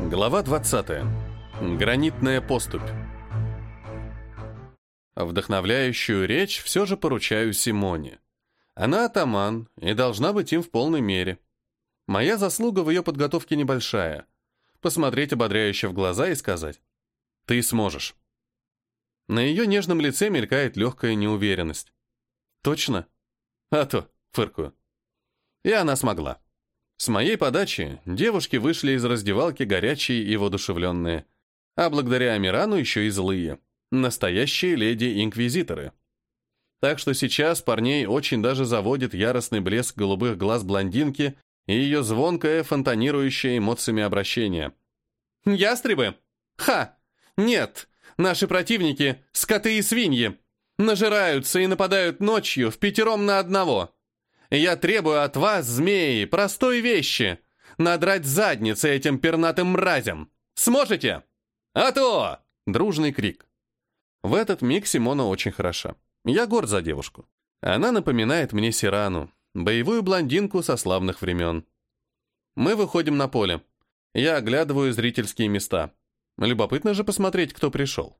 Глава 20. Гранитная поступь. Вдохновляющую речь все же поручаю Симоне. Она атаман и должна быть им в полной мере. Моя заслуга в ее подготовке небольшая. Посмотреть ободряюще в глаза и сказать «Ты сможешь». На ее нежном лице мелькает легкая неуверенность. «Точно?» «А то», — фыркую. И она смогла. С моей подачи девушки вышли из раздевалки горячие и воодушевленные, а благодаря Амирану еще и злые. Настоящие леди-инквизиторы. Так что сейчас парней очень даже заводит яростный блеск голубых глаз блондинки и ее звонкое, фонтанирующее эмоциями обращение. «Ястребы? Ха! Нет! Наши противники — скоты и свиньи! Нажираются и нападают ночью в пятером на одного!» Я требую от вас, змеи, простой вещи. Надрать задницы этим пернатым мразям. Сможете? А то! Дружный крик. В этот миг Симона очень хороша. Я горд за девушку. Она напоминает мне Сирану, боевую блондинку со славных времен. Мы выходим на поле. Я оглядываю зрительские места. Любопытно же посмотреть, кто пришел.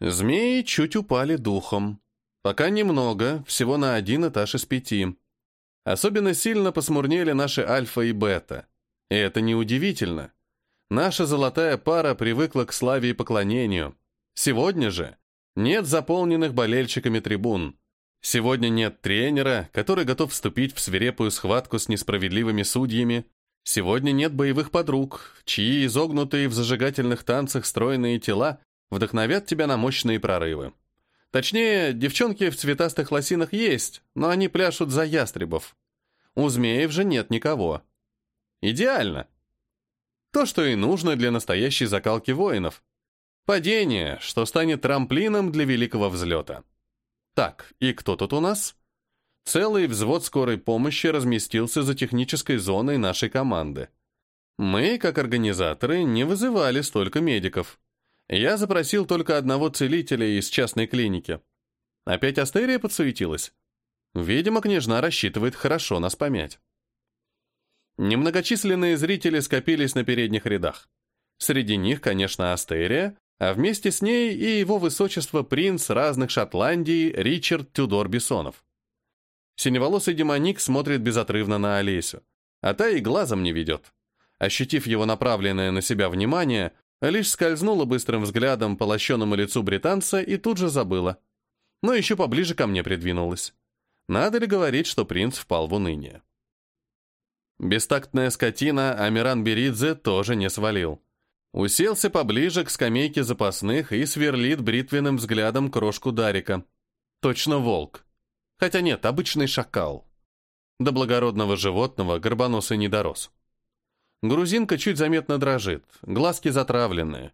Змеи чуть упали духом. Пока немного, всего на один этаж из пяти. Особенно сильно посмурнели наши альфа и бета. И это неудивительно. Наша золотая пара привыкла к славе и поклонению. Сегодня же нет заполненных болельщиками трибун. Сегодня нет тренера, который готов вступить в свирепую схватку с несправедливыми судьями. Сегодня нет боевых подруг, чьи изогнутые в зажигательных танцах стройные тела вдохновят тебя на мощные прорывы. Точнее, девчонки в цветастых лосинах есть, но они пляшут за ястребов. У змеев же нет никого. Идеально. То, что и нужно для настоящей закалки воинов. Падение, что станет трамплином для великого взлета. Так, и кто тут у нас? Целый взвод скорой помощи разместился за технической зоной нашей команды. Мы, как организаторы, не вызывали столько медиков. Я запросил только одного целителя из частной клиники. Опять Астерия подсуетилась. Видимо, княжна рассчитывает хорошо нас помять. Немногочисленные зрители скопились на передних рядах. Среди них, конечно, Астерия, а вместе с ней и его высочество принц разных Шотландий Ричард Тюдор Бессонов. Синеволосый демоник смотрит безотрывно на Олесю, а та и глазом не ведет. Ощутив его направленное на себя внимание, Лишь скользнула быстрым взглядом по лощенному лицу британца и тут же забыла. Но еще поближе ко мне придвинулась. Надо ли говорить, что принц впал в уныние? Бестактная скотина Амиран Беридзе тоже не свалил. Уселся поближе к скамейке запасных и сверлит бритвенным взглядом крошку Дарика. Точно волк. Хотя нет, обычный шакал. До благородного животного горбоносый не дорос. Грузинка чуть заметно дрожит, глазки затравленные.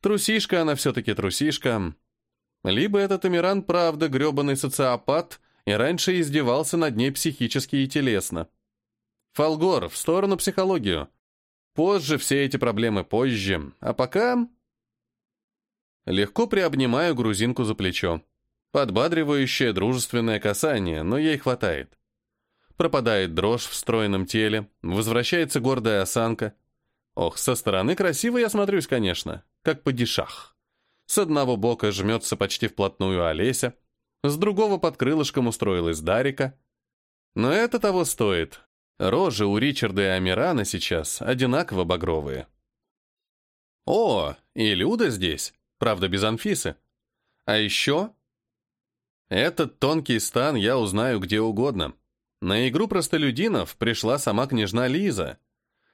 Трусишка она все-таки трусишка. Либо этот Амиран правда гребаный социопат и раньше издевался над ней психически и телесно. Фолгор, в сторону психологию. Позже все эти проблемы позже, а пока... Легко приобнимаю грузинку за плечо. Подбадривающее дружественное касание, но ей хватает пропадает дрожь в стройном теле, возвращается гордая осанка. Ох, со стороны красиво я смотрюсь, конечно, как падишах. С одного бока жмется почти вплотную Олеся, с другого под крылышком устроилась Дарика. Но это того стоит. Рожи у Ричарда и Амирана сейчас одинаково багровые. О, и Люда здесь, правда без Анфисы. А еще... Этот тонкий стан я узнаю где угодно. На игру простолюдинов пришла сама княжна Лиза.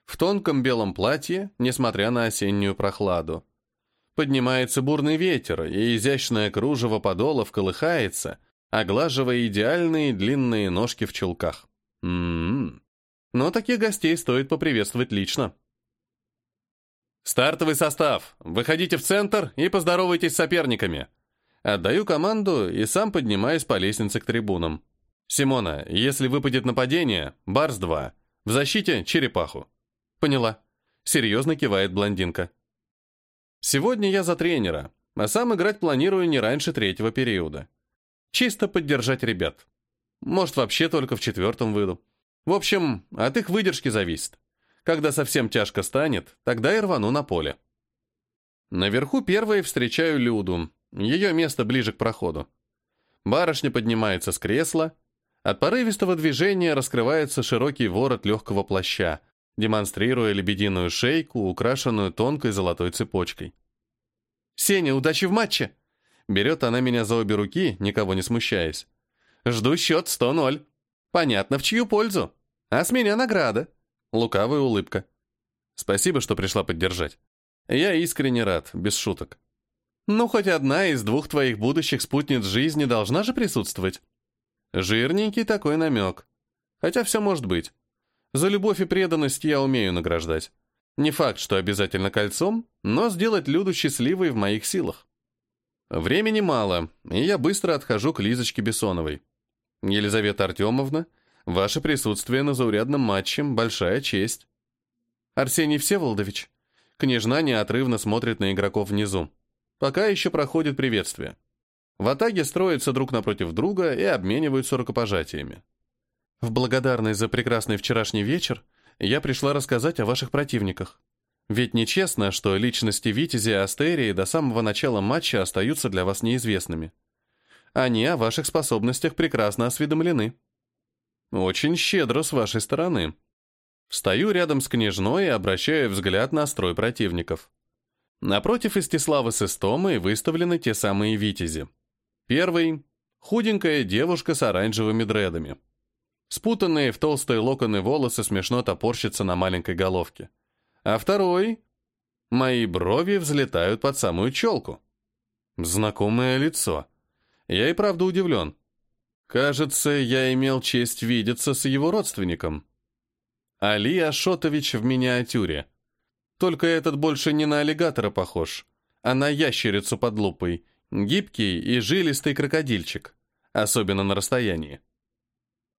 В тонком белом платье, несмотря на осеннюю прохладу. Поднимается бурный ветер, и изящное кружево подолов колыхается, оглаживая идеальные длинные ножки в чулках. М-м-м. Но таких гостей стоит поприветствовать лично. «Стартовый состав! Выходите в центр и поздоровайтесь с соперниками!» Отдаю команду и сам поднимаюсь по лестнице к трибунам. «Симона, если выпадет нападение, Барс-2. В защите — черепаху». «Поняла». Серьезно кивает блондинка. «Сегодня я за тренера, а сам играть планирую не раньше третьего периода. Чисто поддержать ребят. Может, вообще только в четвертом выйду. В общем, от их выдержки зависит. Когда совсем тяжко станет, тогда и рвану на поле. Наверху первой встречаю Люду. Ее место ближе к проходу. Барышня поднимается с кресла. От порывистого движения раскрывается широкий ворот легкого плаща, демонстрируя лебединую шейку, украшенную тонкой золотой цепочкой. «Сеня, удачи в матче!» Берет она меня за обе руки, никого не смущаясь. «Жду счет 100-0. Понятно, в чью пользу. А с меня награда». Лукавая улыбка. «Спасибо, что пришла поддержать. Я искренне рад, без шуток. Ну, хоть одна из двух твоих будущих спутниц жизни должна же присутствовать. Жирненький такой намек. Хотя все может быть. За любовь и преданность я умею награждать. Не факт, что обязательно кольцом, но сделать Люду счастливой в моих силах. Времени мало, и я быстро отхожу к Лизочке Бессоновой. Елизавета Артемовна, ваше присутствие на заурядном матче – большая честь. Арсений Всеволодович, княжна неотрывно смотрит на игроков внизу. Пока еще проходит приветствие. В атаге строятся друг напротив друга и обмениваются рукопожатиями. В благодарность за прекрасный вчерашний вечер я пришла рассказать о ваших противниках. Ведь нечестно, что личности Витязи и Астерии до самого начала матча остаются для вас неизвестными. Они о ваших способностях прекрасно осведомлены. Очень щедро с вашей стороны. Встаю рядом с княжной и обращаю взгляд на строй противников. Напротив Истиславы с Истомой выставлены те самые витязи. Первый — худенькая девушка с оранжевыми дредами. Спутанные в толстые локоны волосы смешно топорщатся на маленькой головке. А второй — мои брови взлетают под самую челку. Знакомое лицо. Я и правда удивлен. Кажется, я имел честь видеться с его родственником. Али Ашотович в миниатюре — только этот больше не на аллигатора похож, а на ящерицу под лупой. Гибкий и жилистый крокодильчик, особенно на расстоянии.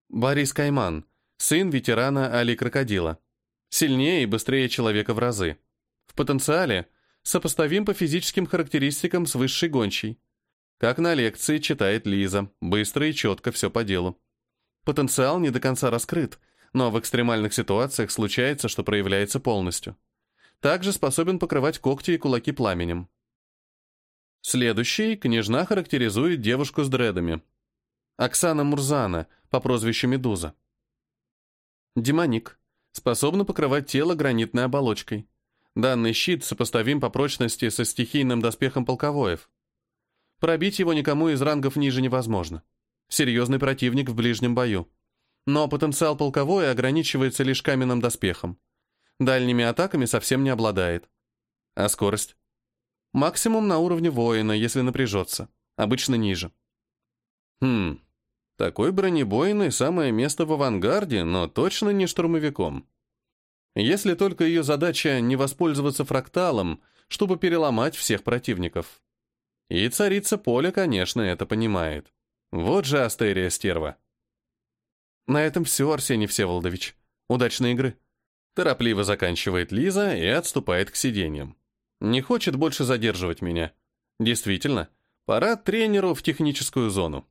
Борис Кайман, сын ветерана Али Крокодила. Сильнее и быстрее человека в разы. В потенциале сопоставим по физическим характеристикам с высшей гончей. Как на лекции читает Лиза, быстро и четко все по делу. Потенциал не до конца раскрыт, но в экстремальных ситуациях случается, что проявляется полностью. Также способен покрывать когти и кулаки пламенем. Следующий княжна характеризует девушку с дредами. Оксана Мурзана, по прозвищу Медуза. Демоник. Способна покрывать тело гранитной оболочкой. Данный щит сопоставим по прочности со стихийным доспехом полковоев. Пробить его никому из рангов ниже невозможно. Серьезный противник в ближнем бою. Но потенциал полковой ограничивается лишь каменным доспехом. Дальними атаками совсем не обладает. А скорость? Максимум на уровне воина, если напряжется. Обычно ниже. Хм, такой бронебойный самое место в авангарде, но точно не штурмовиком. Если только ее задача не воспользоваться фракталом, чтобы переломать всех противников. И царица поля, конечно, это понимает. Вот же Астерия стерва. На этом все, Арсений Всеволодович. Удачной игры. Торопливо заканчивает Лиза и отступает к сиденьям. Не хочет больше задерживать меня. Действительно, пора тренеру в техническую зону.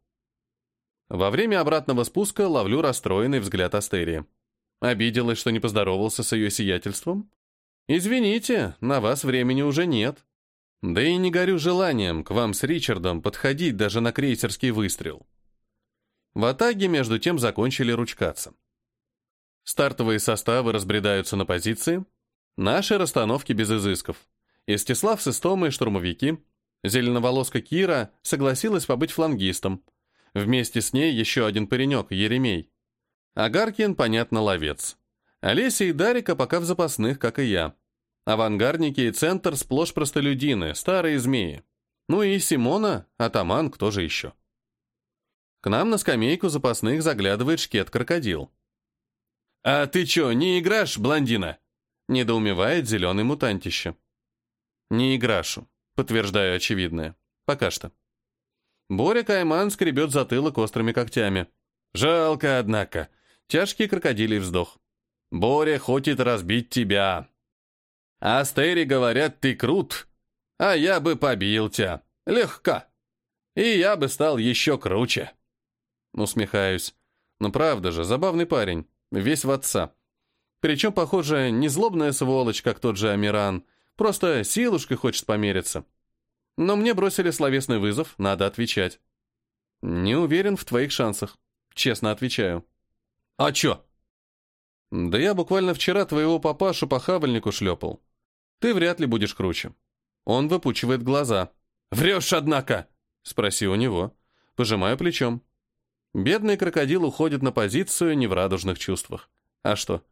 Во время обратного спуска ловлю расстроенный взгляд Астерии. Обиделась, что не поздоровался с ее сиятельством? Извините, на вас времени уже нет. Да и не горю желанием к вам с Ричардом подходить даже на крейсерский выстрел. В Атаге между тем закончили ручкаться. Стартовые составы разбредаются на позиции. Наши расстановки без изысков. Истислав с Истомой штурмовики. Зеленоволоска Кира согласилась побыть флангистом. Вместе с ней еще один паренек, Еремей. Агаркин, понятно, ловец. Олеся и Дарика пока в запасных, как и я. Авангардники и центр сплошь простолюдины, старые змеи. Ну и Симона, атаман, кто же еще. К нам на скамейку запасных заглядывает шкет-крокодил. «А ты чё, не играешь, блондина?» — недоумевает зеленый мутантище. «Не играшу», — подтверждаю очевидное. Пока что. Боря Кайман скребет затылок острыми когтями. «Жалко, однако. Тяжкий крокодилий вздох. Боря хочет разбить тебя. Астери говорят, ты крут, а я бы побил тебя. Легко. И я бы стал еще круче». Усмехаюсь. Ну правда же, забавный парень. Весь в отца. Причем, похоже, не злобная сволочь, как тот же Амиран, просто силушкой хочет помериться. Но мне бросили словесный вызов, надо отвечать. Не уверен в твоих шансах, честно отвечаю. А чё? Да я буквально вчера твоего папашу по хавальнику шлепал. Ты вряд ли будешь круче. Он выпучивает глаза. «Врешь, однако!» Спроси у него. Пожимаю плечом. Бедный крокодил уходит на позицию не в радужных чувствах. А что?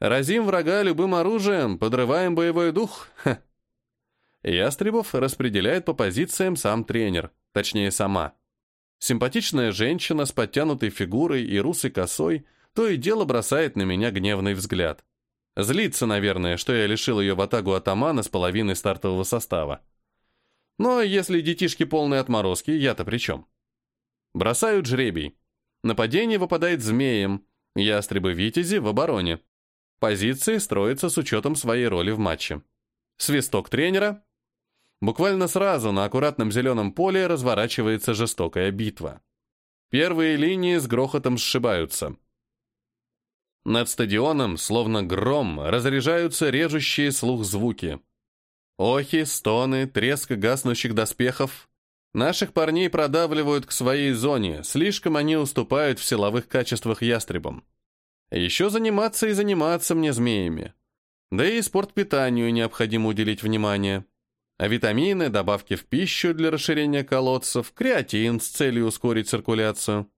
Разим врага любым оружием, подрываем боевой дух? Ха. Ястребов распределяет по позициям сам тренер, точнее сама. Симпатичная женщина с подтянутой фигурой и русой косой то и дело бросает на меня гневный взгляд. Злится, наверное, что я лишил ее в атаку атамана с половиной стартового состава. Но если детишки полные отморозки, я-то при чем? Бросают жребий. Нападение выпадает змеем, ястребы-витязи в обороне. Позиции строятся с учетом своей роли в матче. Свисток тренера. Буквально сразу на аккуратном зеленом поле разворачивается жестокая битва. Первые линии с грохотом сшибаются. Над стадионом, словно гром, разряжаются режущие слух звуки. Охи, стоны, треск гаснущих доспехов. Наших парней продавливают к своей зоне, слишком они уступают в силовых качествах ястребам. Еще заниматься и заниматься мне змеями. Да и спортпитанию необходимо уделить внимание. А витамины, добавки в пищу для расширения колодцев, креатин с целью ускорить циркуляцию.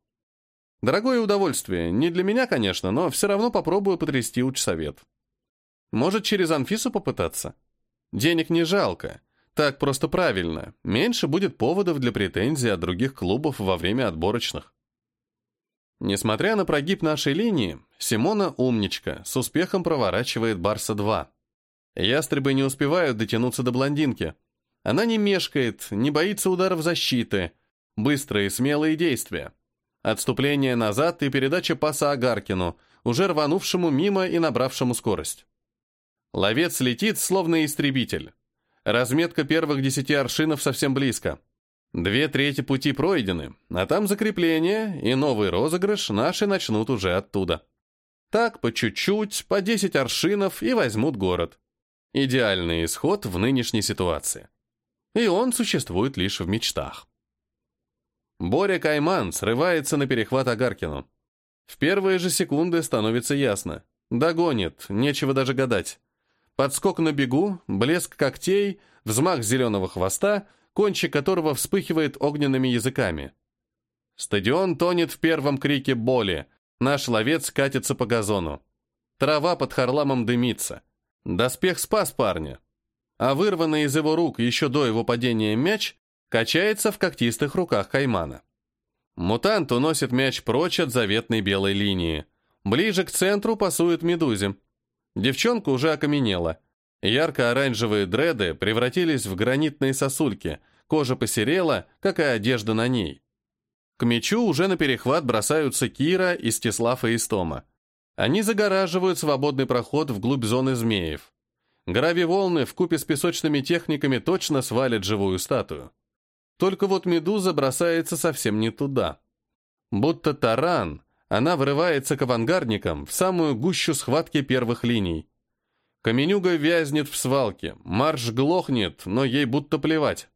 Дорогое удовольствие. Не для меня, конечно, но все равно попробую потрясти учсовет. Может, через Анфису попытаться? Денег не жалко. Так просто правильно. Меньше будет поводов для претензий от других клубов во время отборочных. Несмотря на прогиб нашей линии, Симона умничка, с успехом проворачивает Барса-2. Ястребы не успевают дотянуться до блондинки. Она не мешкает, не боится ударов защиты. Быстрые смелые действия. Отступление назад и передача паса Агаркину, уже рванувшему мимо и набравшему скорость. Ловец летит, словно истребитель. Разметка первых десяти аршинов совсем близко. Две трети пути пройдены, а там закрепление и новый розыгрыш наши начнут уже оттуда. Так, по чуть-чуть, по десять аршинов и возьмут город. Идеальный исход в нынешней ситуации. И он существует лишь в мечтах. Боря Кайман срывается на перехват Агаркину. В первые же секунды становится ясно. Догонит, нечего даже гадать. Подскок на бегу, блеск когтей, взмах зеленого хвоста, кончик которого вспыхивает огненными языками. Стадион тонет в первом крике боли. Наш ловец катится по газону. Трава под харламом дымится. Доспех спас парня. А вырванный из его рук еще до его падения мяч качается в когтистых руках Каймана. Мутант уносит мяч прочь от заветной белой линии. Ближе к центру пасует Медузе. Девчонка уже окаменела. Ярко-оранжевые дреды превратились в гранитные сосульки, кожа посерела, как и одежда на ней. К мячу уже на перехват бросаются Кира, Истислав и Истома. Они загораживают свободный проход вглубь зоны змеев. Грави-волны вкупе с песочными техниками точно свалят живую статую. Только вот медуза бросается совсем не туда. Будто таран, она вырывается к авангардникам в самую гущу схватки первых линий. Каменюга вязнет в свалке, марш глохнет, но ей будто плевать.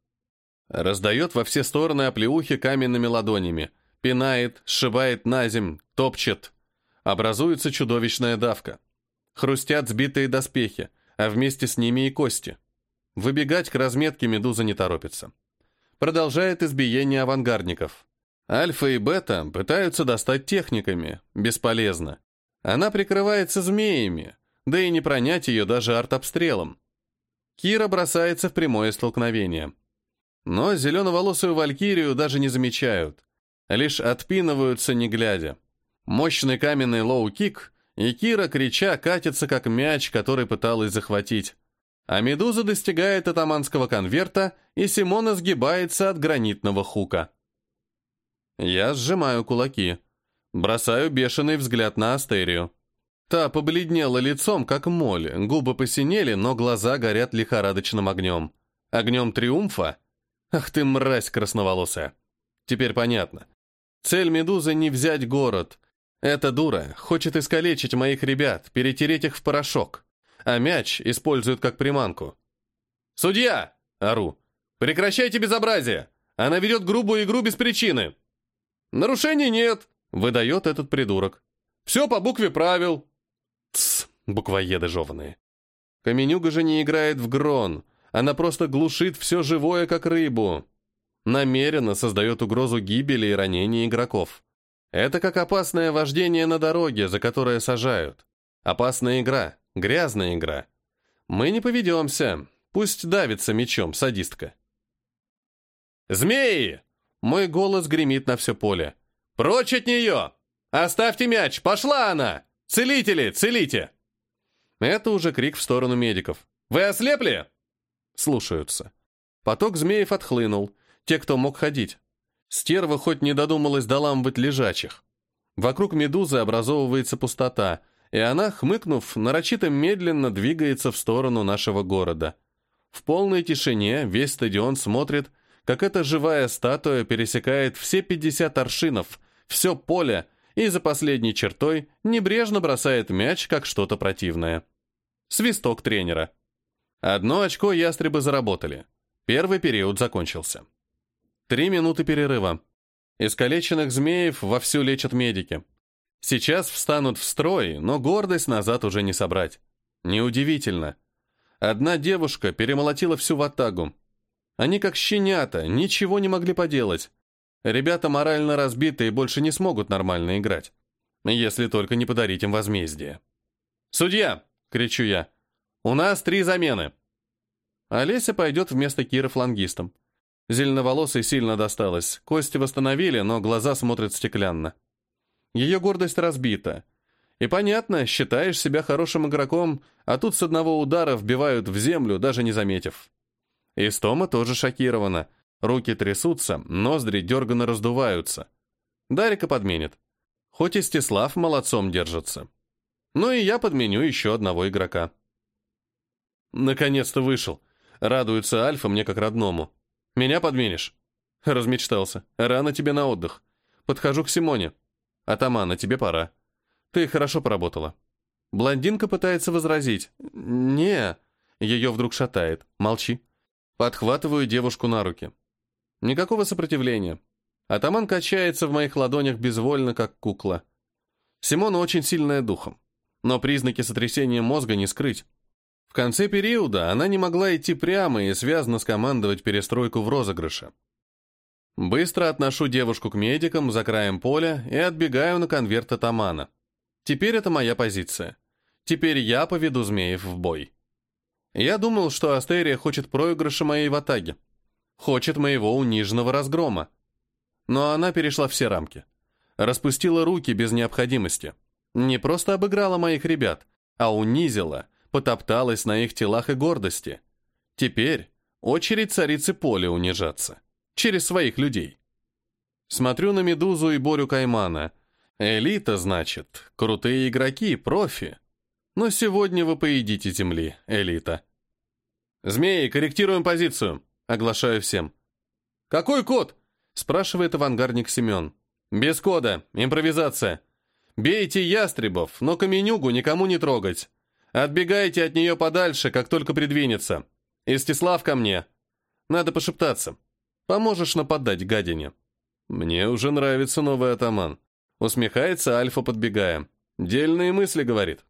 Раздает во все стороны оплеухи каменными ладонями, пинает, сшибает на земь, топчет. Образуется чудовищная давка. Хрустят сбитые доспехи, а вместе с ними и кости. Выбегать к разметке медуза не торопится продолжает избиение авангардников. Альфа и Бета пытаются достать техниками, бесполезно. Она прикрывается змеями, да и не пронять ее даже артобстрелом. Кира бросается в прямое столкновение. Но зеленоволосую валькирию даже не замечают, лишь отпинываются не глядя. Мощный каменный лоу-кик, и Кира, крича, катится как мяч, который пыталась захватить. А медуза достигает атаманского конверта, и Симона сгибается от гранитного хука. Я сжимаю кулаки. Бросаю бешеный взгляд на Астерию. Та побледнела лицом, как моль, губы посинели, но глаза горят лихорадочным огнем. Огнем триумфа? Ах ты мразь красноволосая. Теперь понятно. Цель Медузы не взять город. Эта дура хочет искалечить моих ребят, перетереть их в порошок, а мяч использует как приманку. «Судья!» — ору. «Прекращайте безобразие! Она ведет грубую игру без причины!» «Нарушений нет!» — выдает этот придурок. «Все по букве правил!» Тсс, буквоеды жеванные. Каменюга же не играет в грон, она просто глушит все живое, как рыбу. Намеренно создает угрозу гибели и ранения игроков. Это как опасное вождение на дороге, за которое сажают. Опасная игра, грязная игра. Мы не поведемся, пусть давится мечом садистка. «Змеи!» Мой голос гремит на все поле. «Прочь от нее! Оставьте мяч! Пошла она! Целители, целите!» Это уже крик в сторону медиков. «Вы ослепли?» Слушаются. Поток змеев отхлынул. Те, кто мог ходить. Стерва хоть не додумалась доламывать лежачих. Вокруг медузы образовывается пустота, и она, хмыкнув, нарочито медленно двигается в сторону нашего города. В полной тишине весь стадион смотрит, как эта живая статуя пересекает все 50 аршинов, все поле, и за последней чертой небрежно бросает мяч, как что-то противное. Свисток тренера. Одно очко ястребы заработали. Первый период закончился. Три минуты перерыва. Искалеченных змеев вовсю лечат медики. Сейчас встанут в строй, но гордость назад уже не собрать. Неудивительно. Одна девушка перемолотила всю ватагу. Они как щенята, ничего не могли поделать. Ребята морально разбиты и больше не смогут нормально играть. Если только не подарить им возмездие. «Судья!» — кричу я. «У нас три замены!» Олеся пойдет вместо Кира флангистом. Зеленоволосой сильно досталось. Кости восстановили, но глаза смотрят стеклянно. Ее гордость разбита. И понятно, считаешь себя хорошим игроком, а тут с одного удара вбивают в землю, даже не заметив. Истома тоже шокирована. Руки трясутся, ноздри дерганно раздуваются. Дарика подменит. Хоть и Стеслав молодцом держится. Ну и я подменю еще одного игрока. Наконец-то вышел. Радуется Альфа мне как родному. Меня подменишь? Размечтался. Рано тебе на отдых. Подхожу к Симоне. Атамана, тебе пора. Ты хорошо поработала. Блондинка пытается возразить. Не. Ее вдруг шатает. Молчи. Подхватываю девушку на руки. Никакого сопротивления. Атаман качается в моих ладонях безвольно, как кукла. Симона очень сильная духом. Но признаки сотрясения мозга не скрыть. В конце периода она не могла идти прямо и связно скомандовать перестройку в розыгрыше. Быстро отношу девушку к медикам за краем поля и отбегаю на конверт атамана. Теперь это моя позиция. Теперь я поведу змеев в бой. Я думал, что Астерия хочет проигрыша моей ватаги. Хочет моего униженного разгрома. Но она перешла все рамки. Распустила руки без необходимости. Не просто обыграла моих ребят, а унизила, потопталась на их телах и гордости. Теперь очередь царицы поля унижаться. Через своих людей. Смотрю на Медузу и Борю Каймана. Элита, значит, крутые игроки, профи. Но сегодня вы поедите земли, элита. «Змеи, корректируем позицию», — оглашаю всем. «Какой код?» — спрашивает авангардник Семен. «Без кода, импровизация. Бейте ястребов, но каменюгу никому не трогать. Отбегайте от нее подальше, как только придвинется. Истислав ко мне. Надо пошептаться. Поможешь нападать гадине. Мне уже нравится новый атаман. Усмехается Альфа, подбегая. Дельные мысли, говорит.